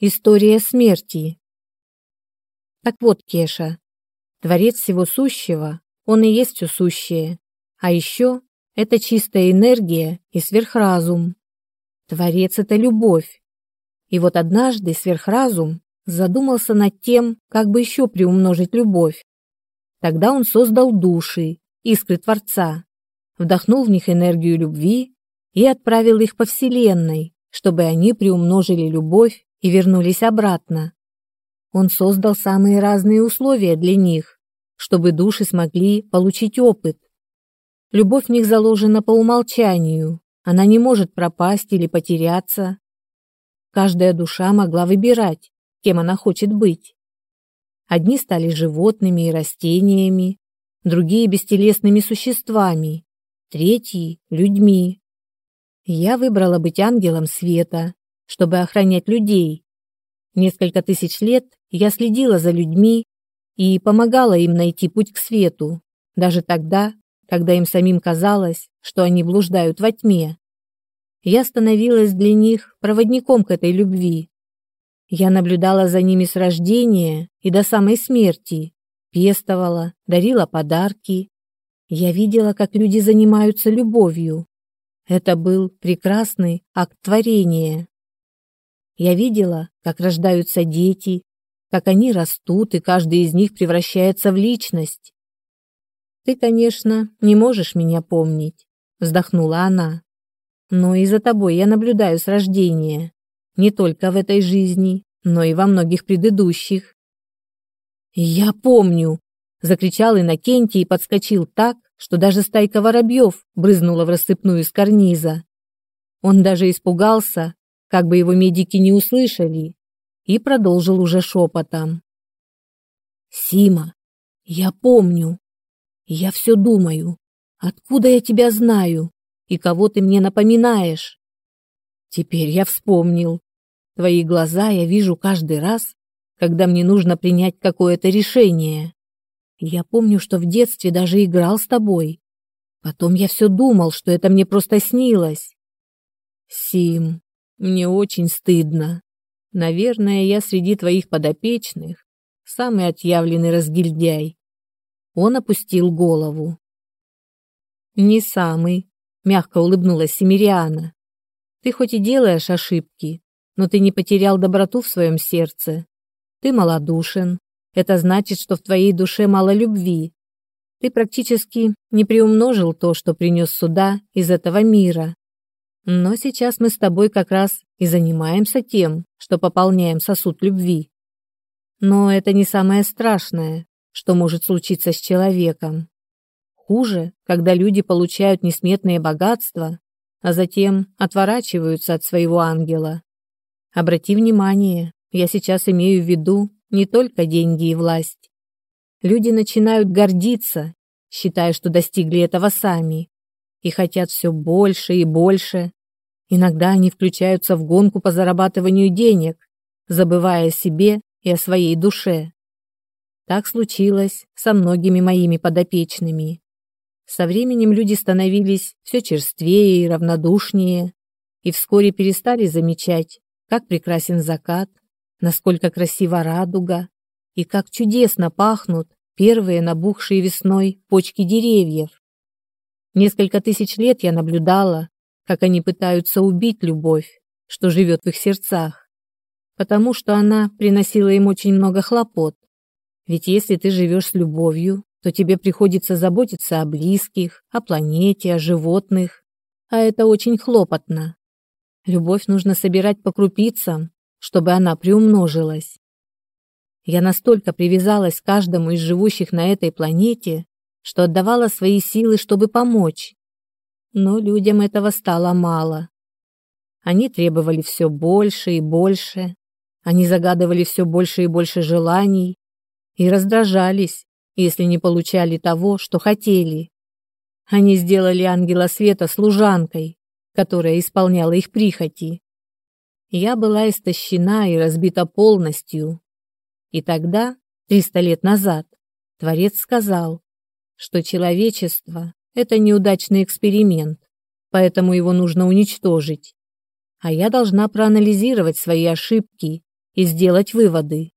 История смерти. Так вот, Кеша, Творец всего сущего, он и есть все сущее. А еще это чистая энергия и сверхразум. Творец — это любовь. И вот однажды сверхразум задумался над тем, как бы еще приумножить любовь. Тогда он создал души, искры Творца, вдохнул в них энергию любви и отправил их по Вселенной, чтобы они приумножили любовь и вернулись обратно. Он создал самые разные условия для них, чтобы души смогли получить опыт. Любовь в них заложена по умолчанию, она не может пропасть или потеряться. Каждая душа могла выбирать, кем она хочет быть. Одни стали животными и растениями, другие – бестелесными существами, третьи – людьми. Я выбрала быть ангелом света, чтобы охранять людей. Несколько тысяч лет я следила за людьми и помогала им найти путь к свету, даже тогда, когда им самим казалось, что они блуждают во тьме. Я становилась для них проводником к этой любви. Я наблюдала за ними с рождения и до самой смерти, пестовала, дарила подарки. Я видела, как люди занимаются любовью. Это был прекрасный акт творения. Я видела, как рождаются дети, как они растут, и каждый из них превращается в личность. «Ты, конечно, не можешь меня помнить», — вздохнула она. «Но и за тобой я наблюдаю с рождения, не только в этой жизни, но и во многих предыдущих». «Я помню!» — закричал Иннокентий и подскочил так, что даже стайка воробьев брызнула в рассыпную из карниза. Он даже испугался, как бы его медики не услышали, и продолжил уже шепотом. «Сима, я помню. Я все думаю. Откуда я тебя знаю? И кого ты мне напоминаешь? Теперь я вспомнил. Твои глаза я вижу каждый раз, когда мне нужно принять какое-то решение. Я помню, что в детстве даже играл с тобой. Потом я все думал, что это мне просто снилось. Сим, мне очень стыдно. Наверное, я среди твоих подопечных самый отъявленный разгильдяй. Он опустил голову. Не самый, мягко улыбнулась Семириана. Ты хоть и делаешь ошибки, но ты не потерял доброту в своем сердце. Ты малодушен. Это значит, что в твоей душе мало любви. Ты практически не приумножил то, что принес сюда из этого мира. Но сейчас мы с тобой как раз и занимаемся тем, что пополняем сосуд любви. Но это не самое страшное, что может случиться с человеком. Хуже, когда люди получают несметные богатства, а затем отворачиваются от своего ангела. Обрати внимание, я сейчас имею в виду не только деньги и власть. Люди начинают гордиться, считая, что достигли этого сами, и хотят все больше и больше. Иногда они включаются в гонку по зарабатыванию денег, забывая о себе и о своей душе. Так случилось со многими моими подопечными. Со временем люди становились все черствее и равнодушнее, и вскоре перестали замечать, как прекрасен закат, насколько красива радуга и как чудесно пахнут первые набухшие весной почки деревьев. Несколько тысяч лет я наблюдала, как они пытаются убить любовь, что живет в их сердцах, потому что она приносила им очень много хлопот. Ведь если ты живешь с любовью, то тебе приходится заботиться о близких, о планете, о животных, а это очень хлопотно. Любовь нужно собирать по крупицам, чтобы она приумножилась. Я настолько привязалась к каждому из живущих на этой планете, что отдавала свои силы, чтобы помочь. Но людям этого стало мало. Они требовали все больше и больше, они загадывали все больше и больше желаний и раздражались, если не получали того, что хотели. Они сделали ангела света служанкой, которая исполняла их прихоти. Я была истощена и разбита полностью. И тогда, триста лет назад, Творец сказал, что человечество — это неудачный эксперимент, поэтому его нужно уничтожить. А я должна проанализировать свои ошибки и сделать выводы.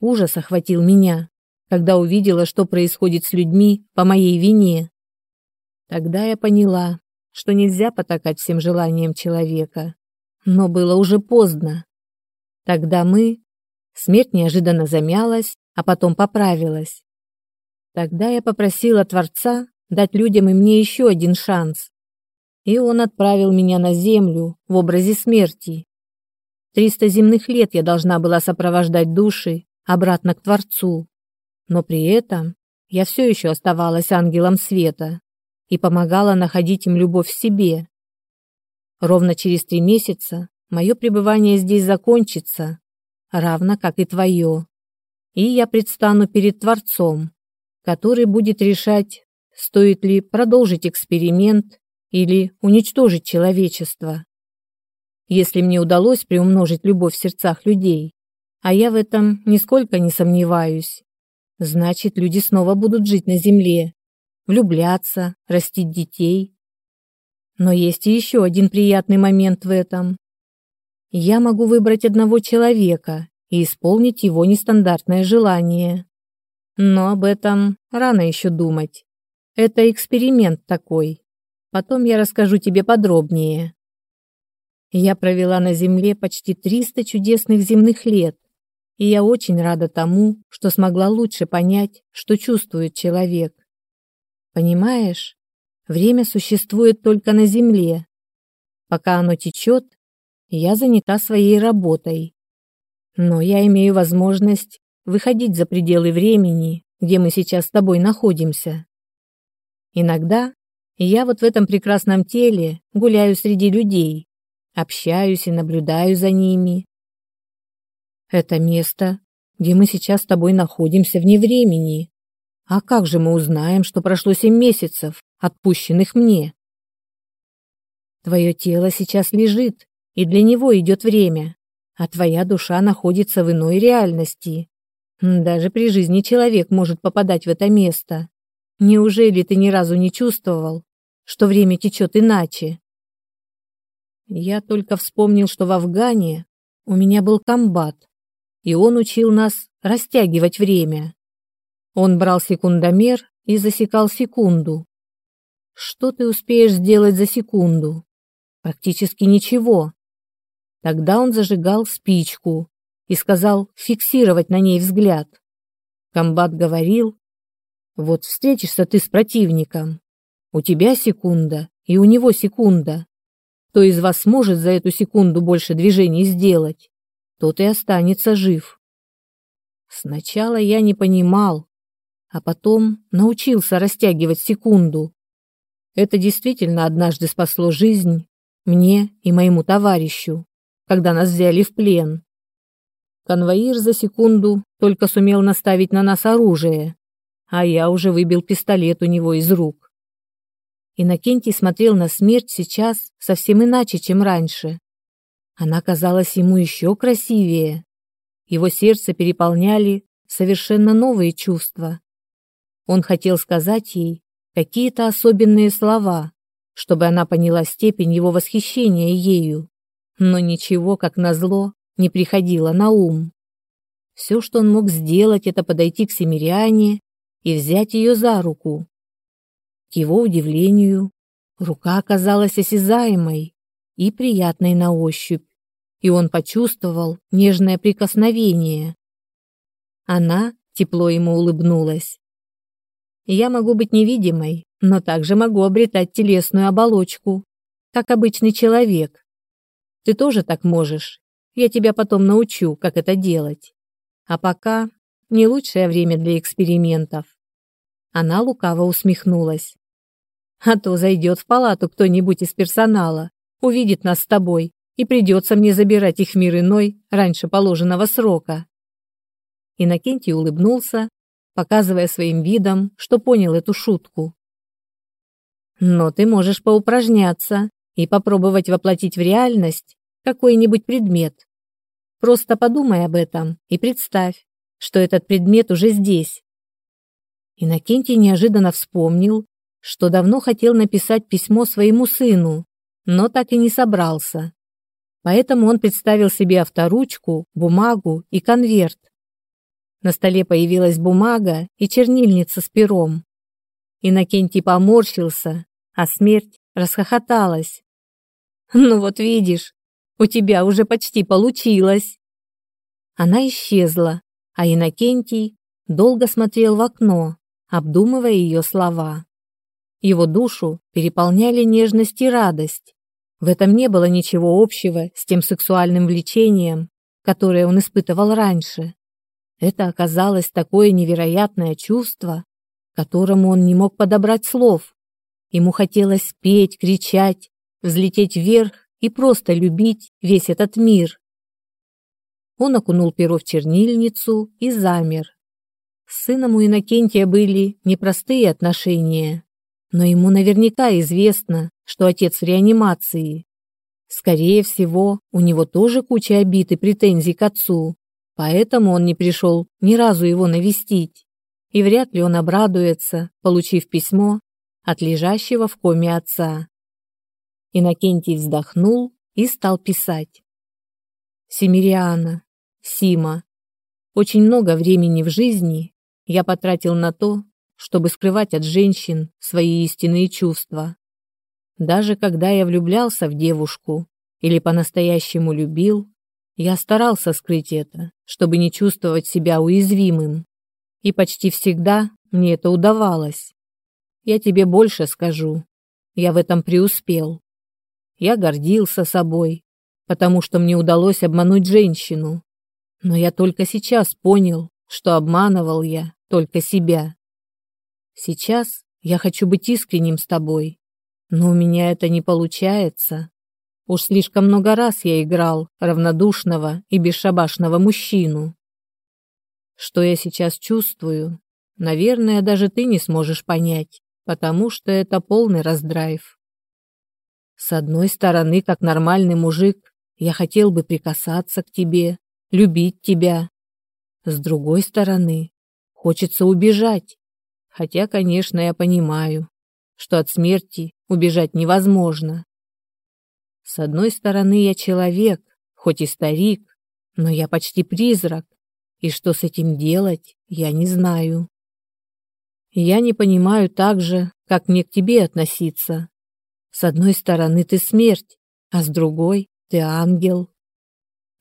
Ужас охватил меня, когда увидела, что происходит с людьми по моей вине. Тогда я поняла, что нельзя потакать всем желаниям человека. Но было уже поздно. Тогда мы... Смерть неожиданно замялась, а потом поправилась. Тогда я попросила Творца дать людям и мне еще один шанс. И он отправил меня на землю в образе смерти. Триста земных лет я должна была сопровождать души обратно к Творцу. Но при этом я все еще оставалась ангелом света и помогала находить им любовь в себе. Ровно через три месяца мое пребывание здесь закончится, равно как и твое. И я предстану перед Творцом, который будет решать, стоит ли продолжить эксперимент или уничтожить человечество. Если мне удалось приумножить любовь в сердцах людей, а я в этом нисколько не сомневаюсь, значит, люди снова будут жить на земле, влюбляться, растить детей. Но есть и еще один приятный момент в этом. Я могу выбрать одного человека и исполнить его нестандартное желание. Но об этом рано еще думать. Это эксперимент такой. Потом я расскажу тебе подробнее. Я провела на Земле почти 300 чудесных земных лет, и я очень рада тому, что смогла лучше понять, что чувствует человек. Понимаешь, время существует только на Земле. Пока оно течет, я занята своей работой. Но я имею возможность выходить за пределы времени, где мы сейчас с тобой находимся. Иногда я вот в этом прекрасном теле гуляю среди людей, общаюсь и наблюдаю за ними. Это место, где мы сейчас с тобой находимся вне времени. А как же мы узнаем, что прошло семь месяцев, отпущенных мне? Твое тело сейчас лежит, и для него идет время, а твоя душа находится в иной реальности. Даже при жизни человек может попадать в это место. Неужели ты ни разу не чувствовал, что время течет иначе? Я только вспомнил, что в Афгане у меня был комбат, и он учил нас растягивать время. Он брал секундомер и засекал секунду. Что ты успеешь сделать за секунду? Практически ничего. Тогда он зажигал спичку и сказал фиксировать на ней взгляд. Комбат говорил, вот встретишься ты с противником. У тебя секунда, и у него секунда. Кто из вас сможет за эту секунду больше движений сделать, тот и останется жив. Сначала я не понимал, а потом научился растягивать секунду. Это действительно однажды спасло жизнь мне и моему товарищу, когда нас взяли в плен. Конвоир за секунду только сумел наставить на нас оружие, а я уже выбил пистолет у него из рук. Иннокентий смотрел на смерть сейчас совсем иначе, чем раньше. Она казалась ему еще красивее. Его сердце переполняли совершенно новые чувства. Он хотел сказать ей какие-то особенные слова, чтобы она поняла степень его восхищения ею, но ничего, как назло, не приходило на ум. Все, что он мог сделать, это подойти к Семириане и взять ее за руку. К его удивлению, рука оказалась осязаемой и приятной на ощупь, и он почувствовал нежное прикосновение. Она тепло ему улыбнулась. «Я могу быть невидимой, но также могу обретать телесную оболочку, как обычный человек. Ты тоже так можешь. Я тебя потом научу, как это делать. А пока не лучшее время для экспериментов. Она лукаво усмехнулась. А то зайдет в палату кто-нибудь из персонала, увидит нас с тобой, и придется мне забирать их в мир иной раньше положенного срока. Иннокентий улыбнулся, показывая своим видом, что понял эту шутку. Но ты можешь поупражняться и попробовать воплотить в реальность какой-нибудь предмет. Просто подумай об этом и представь, что этот предмет уже здесь. Иннокентий неожиданно вспомнил, что давно хотел написать письмо своему сыну, но так и не собрался. Поэтому он представил себе авторучку, бумагу и конверт. На столе появилась бумага и чернильница с пером. Иннокентий поморщился, а смерть расхохоталась. «Ну вот видишь, у тебя уже почти получилось!» Она исчезла, а Иннокентий долго смотрел в окно, обдумывая ее слова. Его душу переполняли нежность и радость. В этом не было ничего общего с тем сексуальным влечением, которое он испытывал раньше. Это оказалось такое невероятное чувство, которому он не мог подобрать слов. Ему хотелось петь, кричать, взлететь вверх и просто любить весь этот мир. Он окунул перо в чернильницу и замер. С сыном у Иннокентия были непростые отношения, но ему наверняка известно, что отец в реанимации. Скорее всего, у него тоже куча обид и претензий к отцу, поэтому он не пришел ни разу его навестить. И вряд ли он обрадуется, получив письмо от лежащего в коме отца. Иннокентий вздохнул и стал писать. Семириана, Сима. Очень много времени в жизни я потратил на то, чтобы скрывать от женщин свои истинные чувства. Даже когда я влюблялся в девушку или по-настоящему любил, я старался скрыть это, чтобы не чувствовать себя уязвимым. И почти всегда мне это удавалось. Я тебе больше скажу. Я в этом преуспел. Я гордился собой, потому что мне удалось обмануть женщину. Но я только сейчас понял, что обманывал я только себя. Сейчас я хочу быть искренним с тобой, но у меня это не получается. Уж слишком много раз я играл равнодушного и бесшабашного мужчину. Что я сейчас чувствую, наверное, даже ты не сможешь понять, потому что это полный раздрайв. С одной стороны, как нормальный мужик, я хотел бы прикасаться к тебе, любить тебя. С другой стороны, хочется убежать. Хотя, конечно, я понимаю, что от смерти убежать невозможно. С одной стороны, я человек, хоть и старик, но я почти призрак, и что с этим делать, я не знаю. Я не понимаю также, как мне к тебе относиться. С одной стороны, ты смерть, а с другой ты ангел.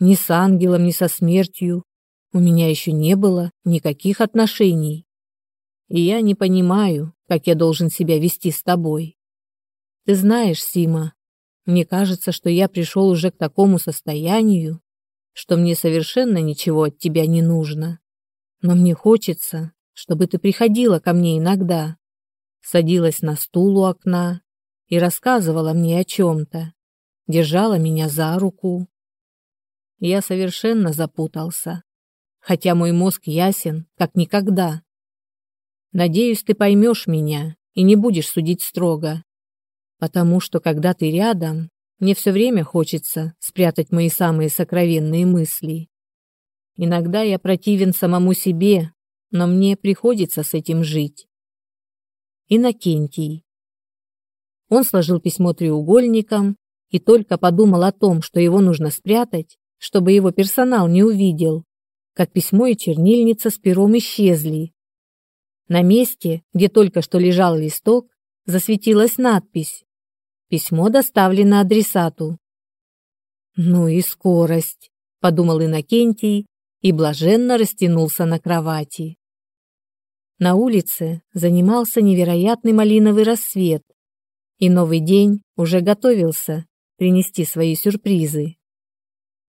Ни с ангелом, ни со смертью у меня еще не было никаких отношений. И я не понимаю, как я должен себя вести с тобой. Ты знаешь, Сима, мне кажется, что я пришел уже к такому состоянию, что мне совершенно ничего от тебя не нужно. Но мне хочется, чтобы ты приходила ко мне иногда, садилась на стул у окна и рассказывала мне о чем-то, держала меня за руку, я совершенно запутался, хотя мой мозг ясен, как никогда. Надеюсь, ты поймешь меня и не будешь судить строго, потому что, когда ты рядом, мне все время хочется спрятать мои самые сокровенные мысли. Иногда я противен самому себе, но мне приходится с этим жить. Иннокентий. Он сложил письмо треугольником и только подумал о том, что его нужно спрятать, чтобы его персонал не увидел, как письмо и чернильница с пером исчезли. На месте, где только что лежал листок, засветилась надпись «Письмо доставлено адресату». «Ну и скорость», — подумал Иннокентий и блаженно растянулся на кровати. На улице занимался невероятный малиновый рассвет, и новый день уже готовился принести свои сюрпризы.